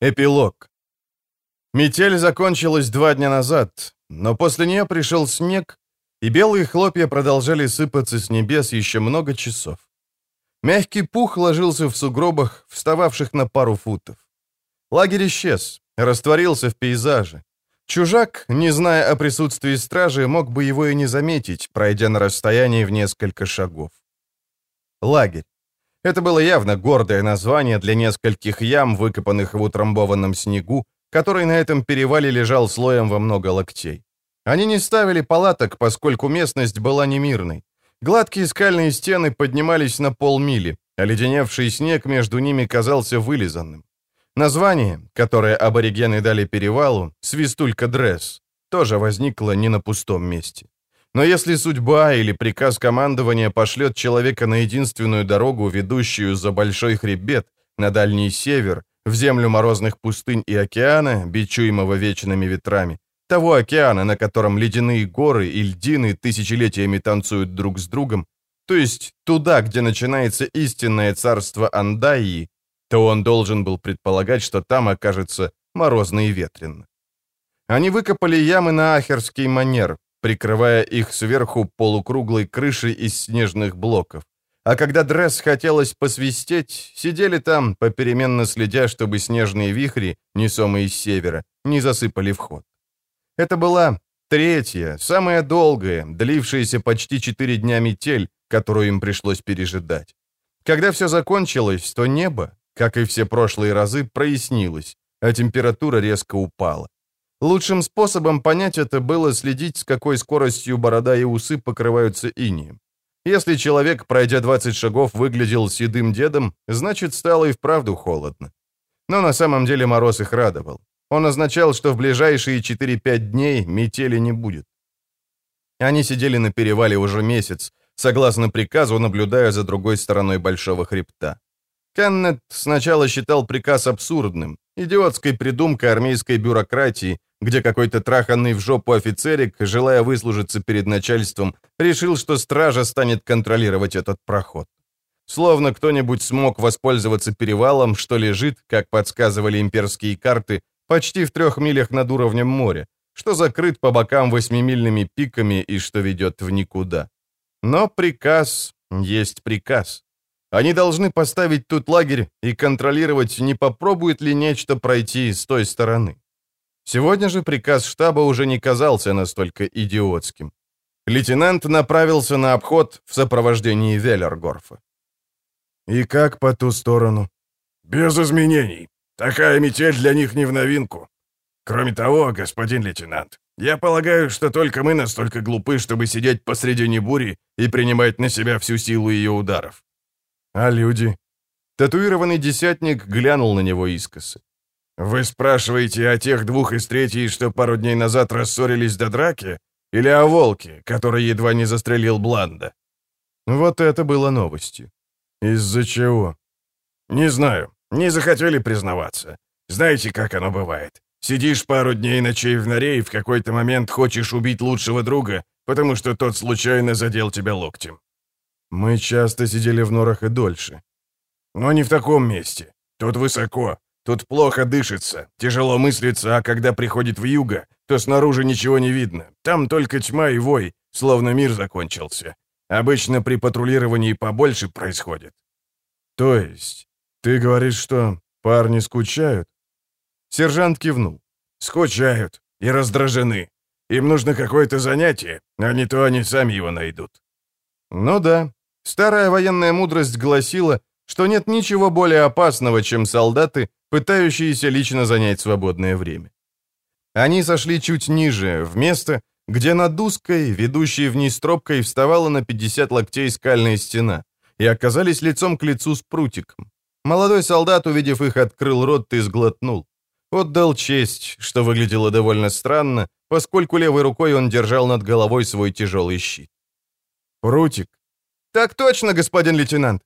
Эпилог. Метель закончилась два дня назад, но после нее пришел снег, и белые хлопья продолжали сыпаться с небес еще много часов. Мягкий пух ложился в сугробах, встававших на пару футов. Лагерь исчез, растворился в пейзаже. Чужак, не зная о присутствии стражи, мог бы его и не заметить, пройдя на расстоянии в несколько шагов. Лагерь. Это было явно гордое название для нескольких ям, выкопанных в утрамбованном снегу, который на этом перевале лежал слоем во много локтей. Они не ставили палаток, поскольку местность была немирной. Гладкие скальные стены поднимались на полмили, а леденевший снег между ними казался вылизанным. Название, которое аборигены дали перевалу, «Свистулька Дресс», тоже возникло не на пустом месте. Но если судьба или приказ командования пошлет человека на единственную дорогу, ведущую за большой хребет, на дальний север, в землю морозных пустынь и океана, бичуемого вечными ветрами, того океана, на котором ледяные горы и льдины тысячелетиями танцуют друг с другом, то есть туда, где начинается истинное царство Андаии, то он должен был предполагать, что там окажется морозно и ветрено. Они выкопали ямы на ахерский манер, прикрывая их сверху полукруглой крышей из снежных блоков. А когда Дресс хотелось посвистеть, сидели там, попеременно следя, чтобы снежные вихри, несомые с севера, не засыпали вход. Это была третья, самая долгая, длившаяся почти четыре дня метель, которую им пришлось пережидать. Когда все закончилось, то небо, как и все прошлые разы, прояснилось, а температура резко упала. Лучшим способом понять это было следить, с какой скоростью борода и усы покрываются инием. Если человек, пройдя 20 шагов, выглядел седым дедом, значит, стало и вправду холодно. Но на самом деле мороз их радовал. Он означал, что в ближайшие 4-5 дней метели не будет. Они сидели на перевале уже месяц, согласно приказу, наблюдая за другой стороной большого хребта. Кеннет сначала считал приказ абсурдным, идиотской придумкой армейской бюрократии, где какой-то траханный в жопу офицерик, желая выслужиться перед начальством, решил, что стража станет контролировать этот проход. Словно кто-нибудь смог воспользоваться перевалом, что лежит, как подсказывали имперские карты, почти в трех милях над уровнем моря, что закрыт по бокам восьмимильными пиками и что ведет в никуда. Но приказ есть приказ. Они должны поставить тут лагерь и контролировать, не попробует ли нечто пройти с той стороны. Сегодня же приказ штаба уже не казался настолько идиотским. Лейтенант направился на обход в сопровождении Веллергорфа. «И как по ту сторону?» «Без изменений. Такая метель для них не в новинку. Кроме того, господин лейтенант, я полагаю, что только мы настолько глупы, чтобы сидеть посредине бури и принимать на себя всю силу ее ударов. А люди? Татуированный десятник глянул на него искоса. «Вы спрашиваете о тех двух из третьей, что пару дней назад рассорились до драки? Или о волке, который едва не застрелил Бланда?» Вот это было новостью. «Из-за чего?» «Не знаю. Не захотели признаваться. Знаете, как оно бывает. Сидишь пару дней ночей в норе и в какой-то момент хочешь убить лучшего друга, потому что тот случайно задел тебя локтем. Мы часто сидели в норах и дольше. Но не в таком месте. Тут высоко, тут плохо дышится, тяжело мыслится, а когда приходит в юго, то снаружи ничего не видно. Там только тьма и вой, словно мир закончился. Обычно при патрулировании побольше происходит. То есть, ты говоришь, что парни скучают? Сержант кивнул. Скучают и раздражены. Им нужно какое-то занятие, а не то они сами его найдут. Ну да, Старая военная мудрость гласила, что нет ничего более опасного, чем солдаты, пытающиеся лично занять свободное время. Они сошли чуть ниже, в место, где над узкой, ведущей вниз тропкой, вставала на 50 локтей скальная стена, и оказались лицом к лицу с прутиком. Молодой солдат, увидев их, открыл рот и сглотнул. Отдал честь, что выглядело довольно странно, поскольку левой рукой он держал над головой свой тяжелый щит. Прутик, «Так точно, господин лейтенант».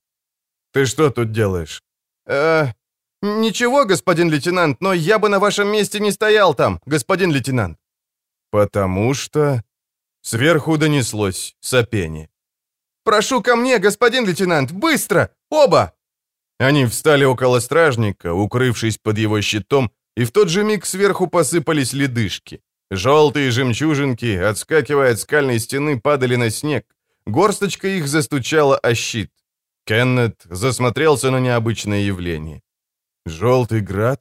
«Ты что тут делаешь?» «Э, ничего, господин лейтенант, но я бы на вашем месте не стоял там, господин лейтенант». «Потому что...» Сверху донеслось сопение. «Прошу ко мне, господин лейтенант, быстро! Оба!» Они встали около стражника, укрывшись под его щитом, и в тот же миг сверху посыпались ледышки. Желтые жемчужинки, отскакивая от скальной стены, падали на снег. Горсточка их застучала о щит. Кеннет засмотрелся на необычное явление. «Желтый град?»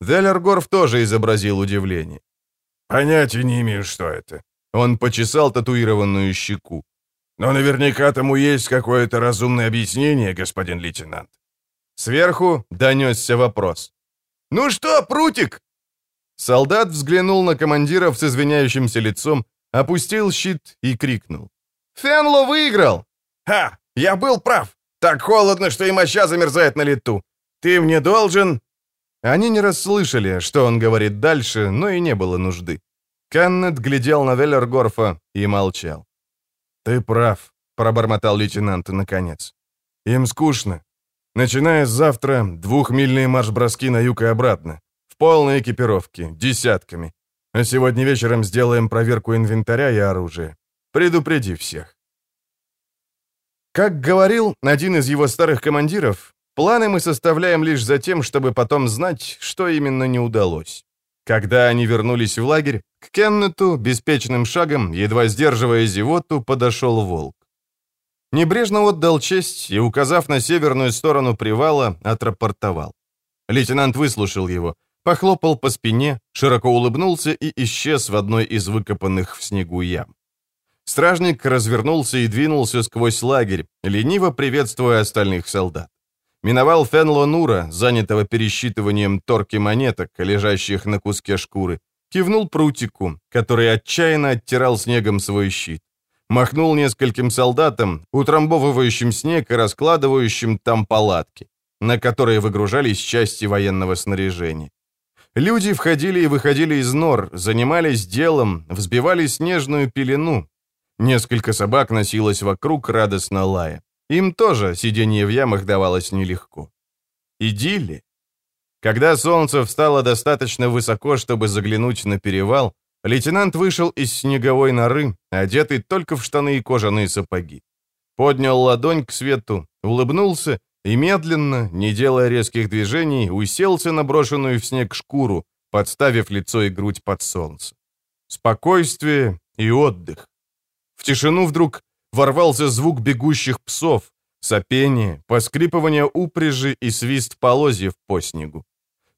Делергорф тоже изобразил удивление. «Понятия не имею, что это». Он почесал татуированную щеку. «Но наверняка тому есть какое-то разумное объяснение, господин лейтенант». Сверху донесся вопрос. «Ну что, прутик?» Солдат взглянул на командира с извиняющимся лицом, опустил щит и крикнул. «Фенло выиграл!» «Ха! Я был прав! Так холодно, что и моща замерзает на лету! Ты мне должен...» Они не расслышали, что он говорит дальше, но и не было нужды. Каннет глядел на Веллергорфа и молчал. «Ты прав», — пробормотал лейтенант наконец. «Им скучно. Начиная с завтра, двухмильные марш-броски на юг и обратно. В полной экипировке, десятками. А сегодня вечером сделаем проверку инвентаря и оружия. Предупреди всех». Как говорил один из его старых командиров, Планы мы составляем лишь за тем, чтобы потом знать, что именно не удалось. Когда они вернулись в лагерь, к Кеннету беспечным шагом, едва сдерживая зевоту, подошел волк. Небрежно отдал честь и, указав на северную сторону привала, отрапортовал. Лейтенант выслушал его, похлопал по спине, широко улыбнулся и исчез в одной из выкопанных в снегу ям. Стражник развернулся и двинулся сквозь лагерь, лениво приветствуя остальных солдат. Миновал Фенло Нура, занятого пересчитыванием торки монеток, лежащих на куске шкуры. Кивнул прутику, который отчаянно оттирал снегом свой щит. Махнул нескольким солдатам, утрамбовывающим снег и раскладывающим там палатки, на которые выгружались части военного снаряжения. Люди входили и выходили из нор, занимались делом, взбивали снежную пелену. Несколько собак носилось вокруг, радостно лая. Им тоже сидение в ямах давалось нелегко. Идиллия. Когда солнце встало достаточно высоко, чтобы заглянуть на перевал, лейтенант вышел из снеговой норы, одетый только в штаны и кожаные сапоги. Поднял ладонь к свету, улыбнулся и медленно, не делая резких движений, уселся на брошенную в снег шкуру, подставив лицо и грудь под солнце. Спокойствие и отдых. В тишину вдруг ворвался звук бегущих псов, сопение, поскрипывание упряжи и свист полозьев по снегу.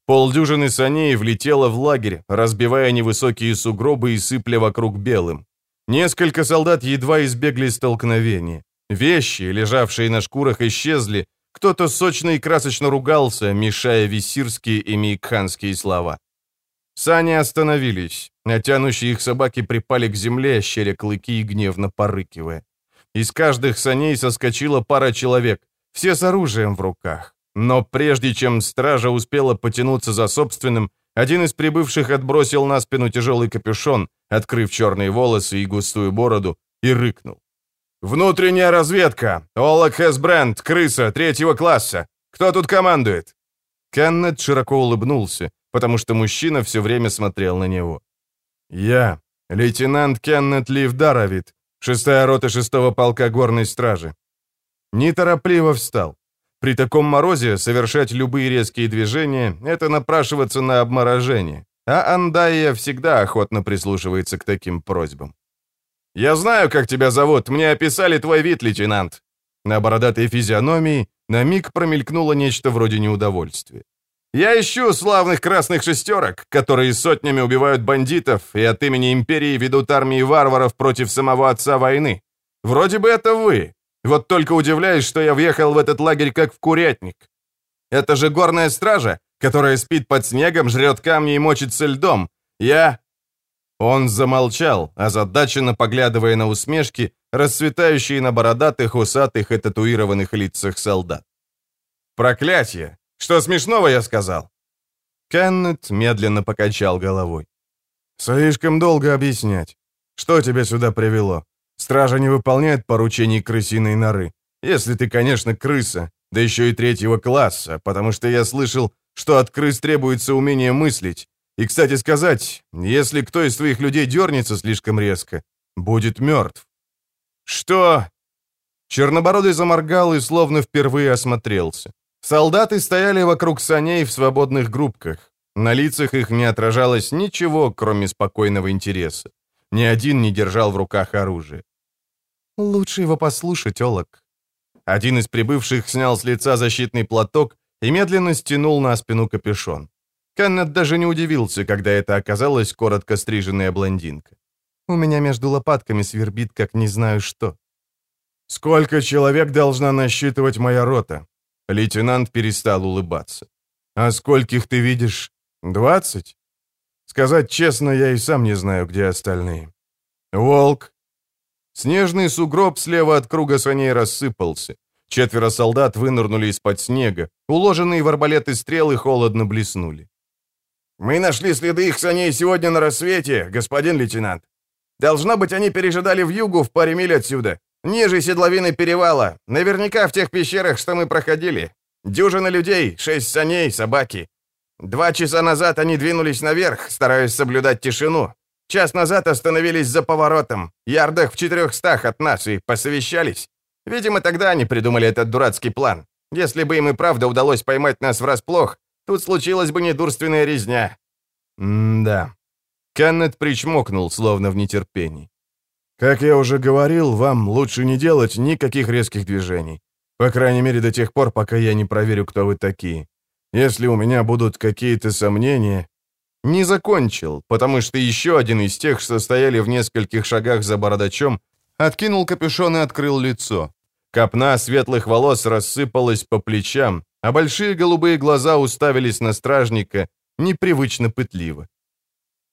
Полдюжины саней влетело в лагерь, разбивая невысокие сугробы и сыпля вокруг белым. Несколько солдат едва избегли столкновения. Вещи, лежавшие на шкурах, исчезли. Кто-то сочно и красочно ругался, мешая висирские и мейкханские слова. Сани остановились, а их собаки припали к земле, щеря клыки и гневно порыкивая. Из каждых саней соскочила пара человек, все с оружием в руках. Но прежде чем стража успела потянуться за собственным, один из прибывших отбросил на спину тяжелый капюшон, открыв черные волосы и густую бороду, и рыкнул. «Внутренняя разведка! Олак Хэсбрэнд, крыса, третьего класса! Кто тут командует?» Кеннет широко улыбнулся, потому что мужчина все время смотрел на него. «Я, лейтенант Кеннет Ливдаровит, Шестая рота шестого полка горной стражи. Неторопливо встал. При таком морозе совершать любые резкие движения — это напрашиваться на обморожение. А Андайя всегда охотно прислушивается к таким просьбам. «Я знаю, как тебя зовут. Мне описали твой вид, лейтенант». На бородатой физиономии на миг промелькнуло нечто вроде неудовольствия. Я ищу славных красных шестерок, которые сотнями убивают бандитов и от имени империи ведут армии варваров против самого отца войны. Вроде бы это вы. Вот только удивляюсь, что я въехал в этот лагерь как в курятник. Это же горная стража, которая спит под снегом, жрет камни и мочится льдом. Я...» Он замолчал, озадаченно поглядывая на усмешки, расцветающие на бородатых, усатых и татуированных лицах солдат. «Проклятие! Что смешного я сказал?» Кеннет медленно покачал головой. «Слишком долго объяснять. Что тебя сюда привело? Стража не выполняет поручений крысиной норы. Если ты, конечно, крыса, да еще и третьего класса, потому что я слышал, что от крыс требуется умение мыслить. И, кстати сказать, если кто из твоих людей дернется слишком резко, будет мертв». «Что?» Чернобородый заморгал и словно впервые осмотрелся. Солдаты стояли вокруг саней в свободных группках. На лицах их не отражалось ничего, кроме спокойного интереса. Ни один не держал в руках оружие. «Лучше его послушать, Олок». Один из прибывших снял с лица защитный платок и медленно стянул на спину капюшон. Кеннет даже не удивился, когда это оказалась коротко стриженная блондинка. «У меня между лопатками свербит, как не знаю что». «Сколько человек должна насчитывать моя рота?» Лейтенант перестал улыбаться. «А скольких ты видишь? Двадцать?» «Сказать честно, я и сам не знаю, где остальные». «Волк!» Снежный сугроб слева от круга саней рассыпался. Четверо солдат вынырнули из-под снега. Уложенные в арбалеты стрелы холодно блеснули. «Мы нашли следы их саней сегодня на рассвете, господин лейтенант. Должно быть, они пережидали в югу в паре миль отсюда. Ниже седловины перевала. Наверняка в тех пещерах, что мы проходили. Дюжина людей, шесть саней, собаки. Два часа назад они двинулись наверх, стараясь соблюдать тишину. Час назад остановились за поворотом, ярдах в четырехстах от нас, и посовещались. Видимо, тогда они придумали этот дурацкий план. Если бы им и правда удалось поймать нас врасплох, тут случилась бы недурственная резня». «М-да». Кеннет причмокнул, словно в нетерпении. Как я уже говорил, вам лучше не делать никаких резких движений. По крайней мере, до тех пор, пока я не проверю, кто вы такие. Если у меня будут какие-то сомнения...» Не закончил, потому что еще один из тех, что стояли в нескольких шагах за бородачом, откинул капюшон и открыл лицо. Копна светлых волос рассыпалась по плечам, а большие голубые глаза уставились на стражника непривычно пытливо.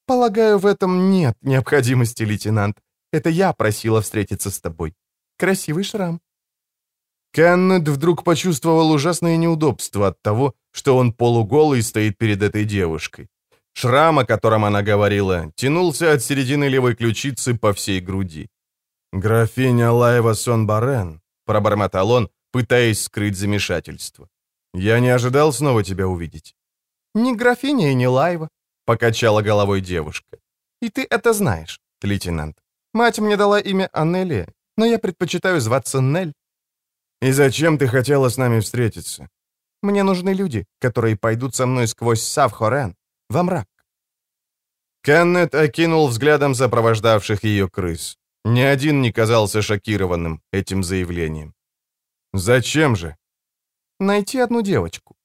«Полагаю, в этом нет необходимости, лейтенант. Это я просила встретиться с тобой. Красивый шрам». Кеннет вдруг почувствовал ужасное неудобство от того, что он полуголый стоит перед этой девушкой. Шрам, о котором она говорила, тянулся от середины левой ключицы по всей груди. «Графиня Лаева Сон-Барен», — пробормотал он, пытаясь скрыть замешательство. «Я не ожидал снова тебя увидеть». «Не графиня и не Лаева», — покачала головой девушка. «И ты это знаешь, лейтенант. Мать мне дала имя Аннелия, но я предпочитаю зваться Нель». «И зачем ты хотела с нами встретиться?» «Мне нужны люди, которые пойдут со мной сквозь Савхорен, во мрак». Кеннет окинул взглядом сопровождавших ее крыс. Ни один не казался шокированным этим заявлением. «Зачем же?» «Найти одну девочку».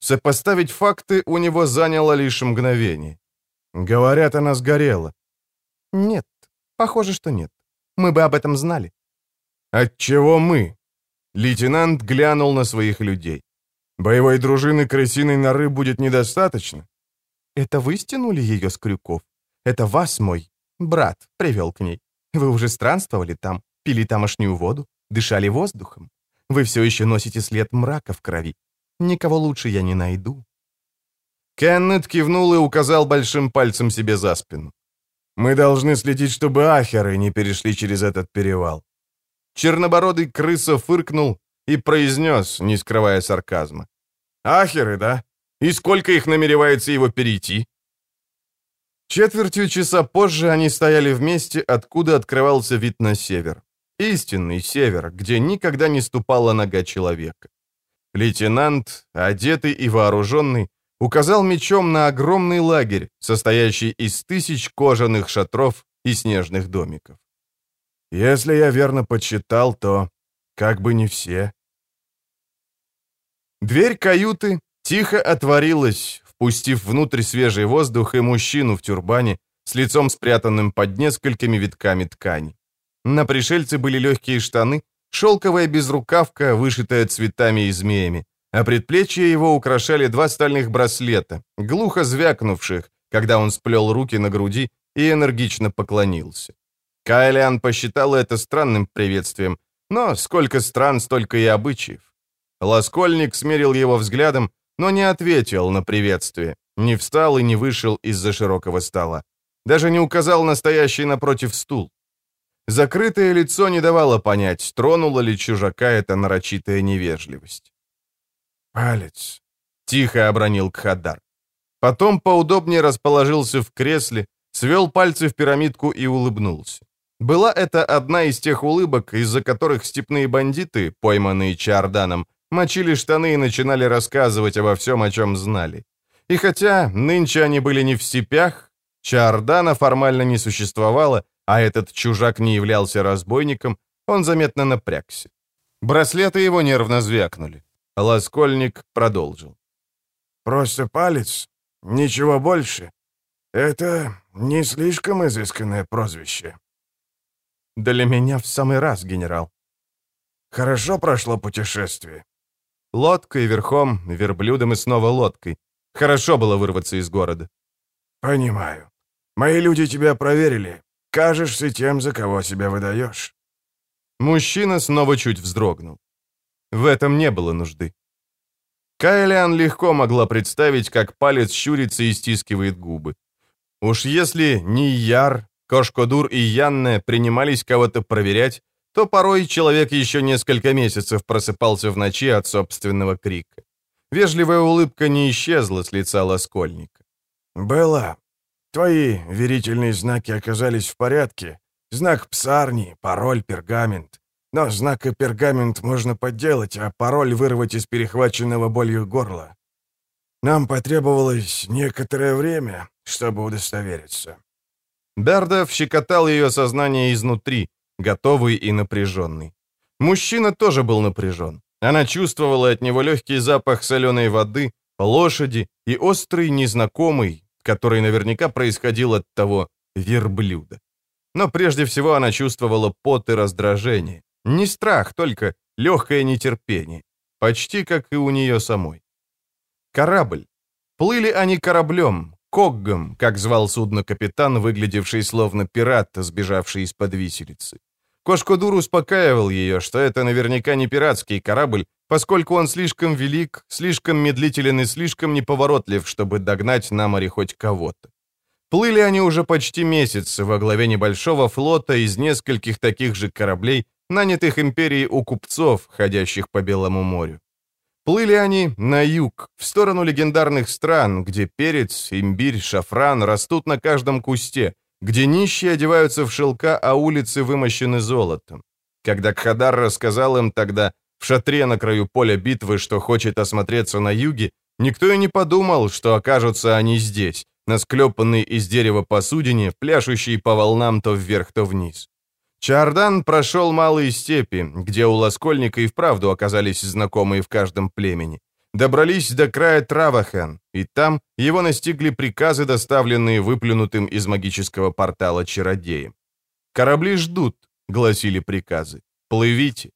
Сопоставить факты у него заняло лишь мгновение. «Говорят, она сгорела». «Нет, Похоже, что нет. Мы бы об этом знали. Отчего мы? Лейтенант глянул на своих людей. Боевой дружины крысиной норы будет недостаточно? Это вы стянули ее с крюков? Это вас мой брат привел к ней. Вы уже странствовали там, пили тамошнюю воду, дышали воздухом. Вы все еще носите след мрака в крови. Никого лучше я не найду». Кеннет кивнул и указал большим пальцем себе за спину. Мы должны следить, чтобы ахеры не перешли через этот перевал». Чернобородый крыса фыркнул и произнес, не скрывая сарказма. «Ахеры, да? И сколько их намеревается его перейти?» Четвертью часа позже они стояли вместе, откуда открывался вид на север. Истинный север, где никогда не ступала нога человека. Лейтенант, одетый и вооруженный, указал мечом на огромный лагерь, состоящий из тысяч кожаных шатров и снежных домиков. «Если я верно подсчитал, то как бы не все». Дверь каюты тихо отворилась, впустив внутрь свежий воздух и мужчину в тюрбане с лицом спрятанным под несколькими витками ткани. На пришельце были легкие штаны, шелковая безрукавка, вышитая цветами и змеями, а предплечья его украшали два стальных браслета, глухо звякнувших, когда он сплел руки на груди и энергично поклонился. Кайлиан посчитал это странным приветствием, но сколько стран, столько и обычаев. Лоскольник смерил его взглядом, но не ответил на приветствие, не встал и не вышел из-за широкого стола. Даже не указал настоящий напротив стул. Закрытое лицо не давало понять, тронула ли чужака эта нарочитая невежливость. «Палец», — тихо обронил Кхадар. Потом поудобнее расположился в кресле, свел пальцы в пирамидку и улыбнулся. Была это одна из тех улыбок, из-за которых степные бандиты, пойманные Чарданом, мочили штаны и начинали рассказывать обо всем, о чем знали. И хотя нынче они были не в степях, Чардана формально не существовало, а этот чужак не являлся разбойником, он заметно напрягся. Браслеты его нервно звякнули. Ласкольник продолжил. «Просто палец? Ничего больше? Это не слишком изысканное прозвище?» «Для меня в самый раз, генерал». «Хорошо прошло путешествие?» Лодкой, верхом, верблюдом и снова лодкой. Хорошо было вырваться из города. «Понимаю. Мои люди тебя проверили. Кажешься тем, за кого себя выдаешь». Мужчина снова чуть вздрогнул. В этом не было нужды. Кайлиан легко могла представить, как палец щурится и стискивает губы. Уж если ни Яр, Кошкодур и Янне принимались кого-то проверять, то порой человек еще несколько месяцев просыпался в ночи от собственного крика. Вежливая улыбка не исчезла с лица Лоскольника. «Белла, твои верительные знаки оказались в порядке. Знак псарни, пароль, пергамент. Но знак и пергамент можно подделать, а пароль вырвать из перехваченного болью горла. Нам потребовалось некоторое время, чтобы удостовериться». Бердов щекотал ее сознание изнутри, готовый и напряженный. Мужчина тоже был напряжен. Она чувствовала от него легкий запах соленой воды, лошади и острый незнакомый, который наверняка происходил от того верблюда. Но прежде всего она чувствовала пот и раздражение. Не страх, только легкое нетерпение. Почти как и у нее самой. Корабль. Плыли они кораблем, коггом, как звал судно капитан, выглядевший словно пират, сбежавший из-под виселицы. Кошкодур успокаивал ее, что это наверняка не пиратский корабль, поскольку он слишком велик, слишком медлителен и слишком неповоротлив, чтобы догнать на море хоть кого-то. Плыли они уже почти месяц во главе небольшого флота из нескольких таких же кораблей, нанятых империей у купцов, ходящих по Белому морю. Плыли они на юг, в сторону легендарных стран, где перец, имбирь, шафран растут на каждом кусте, где нищие одеваются в шелка, а улицы вымощены золотом. Когда Кхадар рассказал им тогда, в шатре на краю поля битвы, что хочет осмотреться на юге, никто и не подумал, что окажутся они здесь, на склепанной из дерева посудине, пляшущей по волнам то вверх, то вниз. Чардан прошел малые степи, где у Лоскольника и вправду оказались знакомые в каждом племени. Добрались до края Травахан, и там его настигли приказы, доставленные выплюнутым из магического портала чародеем. «Корабли ждут», — гласили приказы. «Плывите».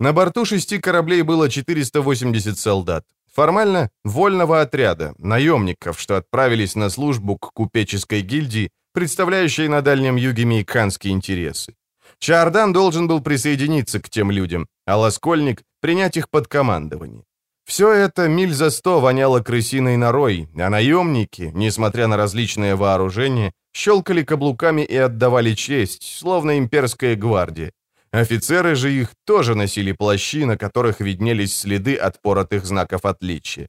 На борту шести кораблей было 480 солдат. Формально вольного отряда, наемников, что отправились на службу к купеческой гильдии представляющие на Дальнем Юге мейканские интересы. Чардан должен был присоединиться к тем людям, а Лоскольник — принять их под командование. Все это миль за сто воняло крысиной норой, а наемники, несмотря на различное вооружение, щелкали каблуками и отдавали честь, словно имперская гвардия. Офицеры же их тоже носили плащи, на которых виднелись следы от поротых знаков отличия.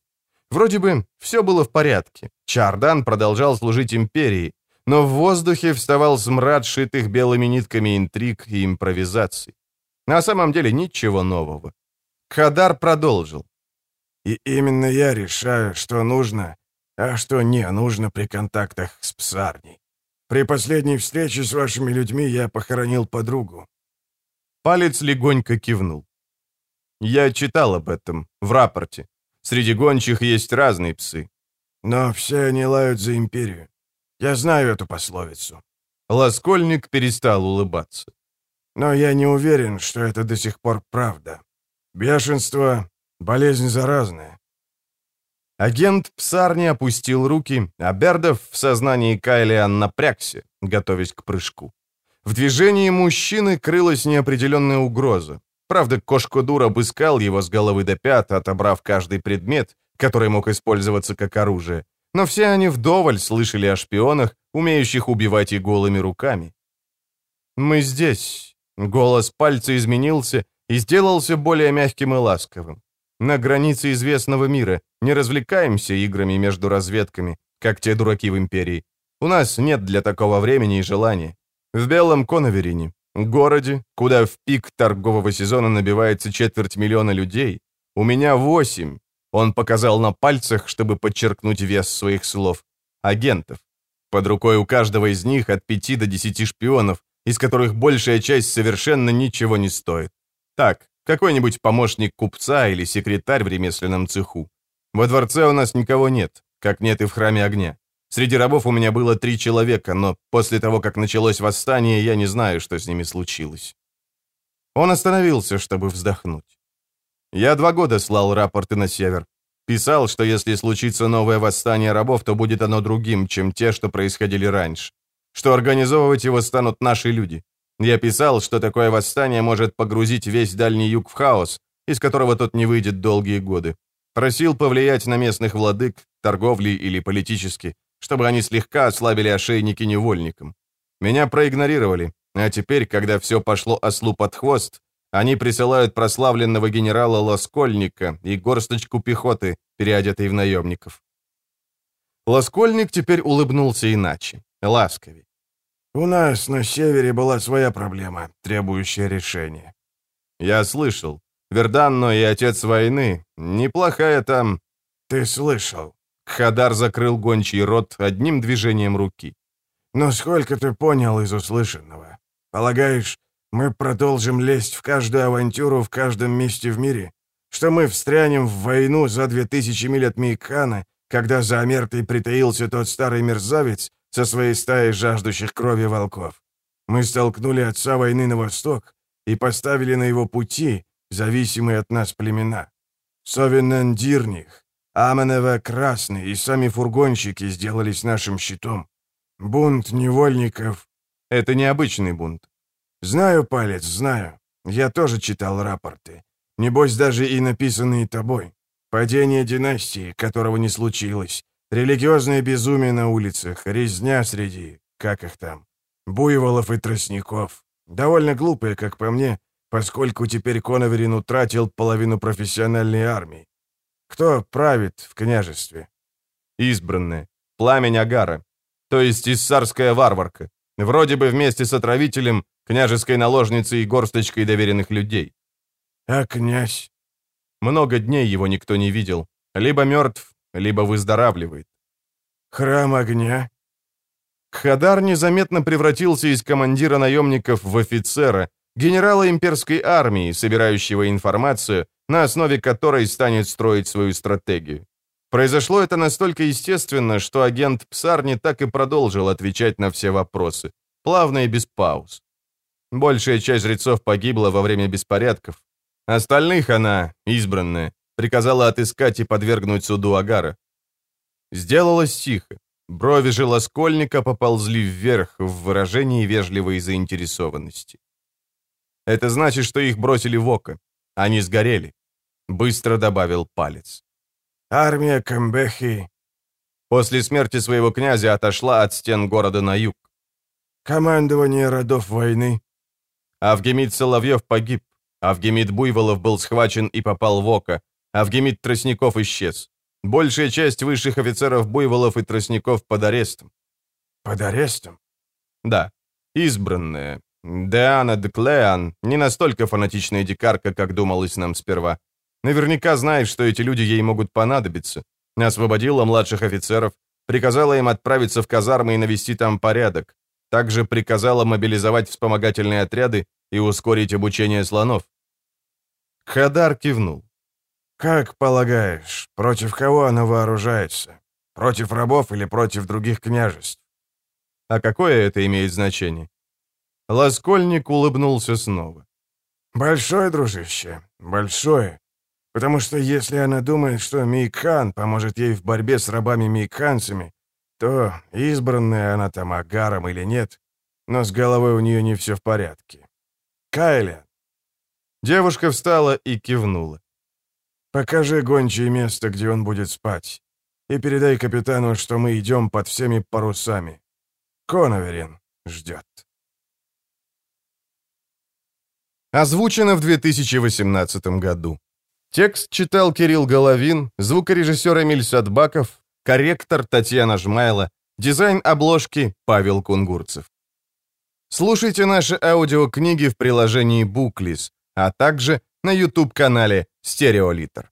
Вроде бы все было в порядке. Чардан продолжал служить империи, но в воздухе вставал смрад шитых белыми нитками интриг и импровизаций. На самом деле ничего нового. Хадар продолжил. «И именно я решаю, что нужно, а что не нужно при контактах с псарней. При последней встрече с вашими людьми я похоронил подругу». Палец легонько кивнул. «Я читал об этом в рапорте. Среди гончих есть разные псы». «Но все они лают за империю. Я знаю эту пословицу». Лоскольник перестал улыбаться. «Но я не уверен, что это до сих пор правда. Бешенство — болезнь заразная». Агент Псарни опустил руки, а Бердов в сознании Кайлиан напрягся, готовясь к прыжку. В движении мужчины крылась неопределенная угроза. Правда, кошка-дур обыскал его с головы до пят, отобрав каждый предмет, который мог использоваться как оружие, но все они вдоволь слышали о шпионах, умеющих убивать и голыми руками. «Мы здесь». Голос пальца изменился и сделался более мягким и ласковым. На границе известного мира не развлекаемся играми между разведками, как те дураки в Империи. У нас нет для такого времени и желания. В Белом Коноверине, городе, куда в пик торгового сезона набивается четверть миллиона людей, У меня восемь. Он показал на пальцах, чтобы подчеркнуть вес своих слов. Агентов. Под рукой у каждого из них от пяти до десяти шпионов, из которых большая часть совершенно ничего не стоит. Так, какой-нибудь помощник купца или секретарь в ремесленном цеху. Во дворце у нас никого нет, как нет и в храме огня. Среди рабов у меня было три человека, но после того, как началось восстание, я не знаю, что с ними случилось. Он остановился, чтобы вздохнуть. Я два года слал рапорты на север. Писал, что если случится новое восстание рабов, то будет оно другим, чем те, что происходили раньше. Что организовывать его станут наши люди. Я писал, что такое восстание может погрузить весь Дальний Юг в хаос, из которого тот не выйдет долгие годы. Просил повлиять на местных владык, торговли или политически, чтобы они слегка ослабили ошейники невольникам. Меня проигнорировали, а теперь, когда все пошло ослу под хвост, они присылают прославленного генерала Лоскольника и горсточку пехоты, переодетой в наемников. Лоскольник теперь улыбнулся иначе, ласковее. «У нас на севере была своя проблема, требующая решения». «Я слышал. Верданно и Отец войны. Неплохая там...» «Ты слышал?» Хадар закрыл гончий рот одним движением руки. «Но сколько ты понял из услышанного? Полагаешь, мы продолжим лезть в каждую авантюру в каждом месте в мире? Что мы встрянем в войну за две тысячи миль от Мейкана, когда за Амертой притаился тот старый мерзавец со своей стаей жаждущих крови волков? Мы столкнули отца войны на восток и поставили на его пути зависимые от нас племена. Совенандирних, Аманова Красный и сами фургонщики сделались нашим щитом. Бунт невольников — это необычный бунт. Знаю, Палец, знаю. Я тоже читал рапорты. Небось, даже и написанные тобой. Падение династии, которого не случилось. Религиозное безумие на улицах, резня среди, как их там, буйволов и тростников. Довольно глупые, как по мне, поскольку теперь Коноверин утратил половину профессиональной армии. Кто правит в княжестве? Избранные. Пламень Агара. То есть иссарская варварка. Вроде бы вместе с отравителем, княжеской наложницей и горсточкой доверенных людей. А князь? Много дней его никто не видел. Либо мертв, либо выздоравливает. Храм огня? Хадар незаметно превратился из командира наемников в офицера, генерала имперской армии, собирающего информацию, на основе которой станет строить свою стратегию. Произошло это настолько естественно, что агент Псарни так и продолжил отвечать на все вопросы, плавно и без пауз. Большая часть жрецов погибла во время беспорядков. Остальных она, избранная, приказала отыскать и подвергнуть суду Агара. Сделалось тихо. Брови желоскольника поползли вверх в выражении вежливой заинтересованности. Это значит, что их бросили в око. Они сгорели. Быстро добавил палец. Армия Камбехи после смерти своего князя отошла от стен города на юг. Командование родов войны. Авгемид Соловьев погиб. Авгемид Буйволов был схвачен и попал в око. Авгемид Тростников исчез. Большая часть высших офицеров Буйволов и Тростников под арестом. Под арестом? Да. Избранная. Деана Деклеан не настолько фанатичная дикарка, как думалось нам сперва. Наверняка знает, что эти люди ей могут понадобиться. Освободила младших офицеров, приказала им отправиться в казармы и навести там порядок. Также приказала мобилизовать вспомогательные отряды и ускорить обучение слонов. Хадар кивнул. «Как полагаешь, против кого она вооружается? Против рабов или против других княжеств?» «А какое это имеет значение?» Ласкольник улыбнулся снова. «Большое, дружище, большое. Потому что если она думает, что Мейкхан поможет ей в борьбе с рабами-мейкханцами, то избранная она там Агаром или нет, но с головой у нее не все в порядке. Кайля!» Девушка встала и кивнула. «Покажи гончее место, где он будет спать, и передай капитану, что мы идем под всеми парусами. Коноверин ждет». Озвучено в 2018 году. Текст читал Кирилл Головин, звукорежиссер Эмиль Садбаков, корректор Татьяна Жмайла, дизайн обложки Павел Кунгурцев. Слушайте наши аудиокниги в приложении Booklist, а также на YouTube-канале Стереолитр.